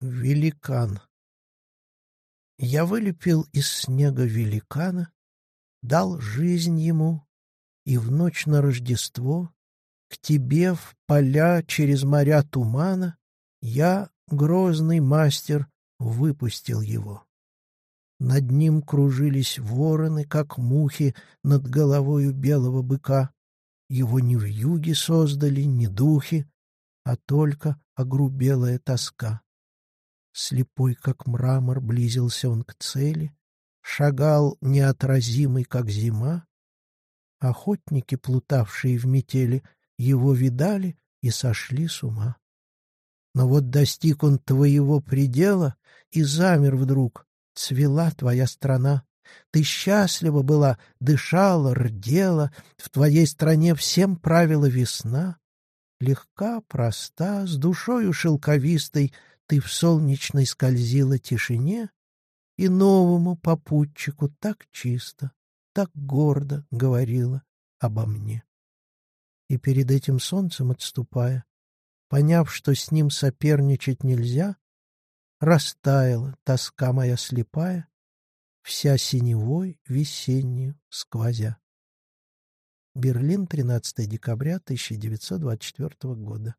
Великан. Я вылепил из снега великана, Дал жизнь ему, и в ночь на Рождество К тебе в поля через моря тумана Я, грозный мастер, выпустил его. Над ним кружились вороны, как мухи Над головою белого быка. Его не в юге создали, не духи, А только огрубелая тоска. Слепой, как мрамор, близился он к цели, Шагал неотразимый, как зима. Охотники, плутавшие в метели, Его видали и сошли с ума. Но вот достиг он твоего предела И замер вдруг, цвела твоя страна. Ты счастлива была, дышала, рдела, В твоей стране всем правила весна. Легка, проста, с душою шелковистой ты в солнечной скользила тишине, И новому попутчику так чисто, так гордо говорила обо мне. И перед этим солнцем отступая, Поняв, что с ним соперничать нельзя, Растаяла тоска моя слепая, Вся синевой весеннюю сквозя. Берлин, 13 декабря 1924 года.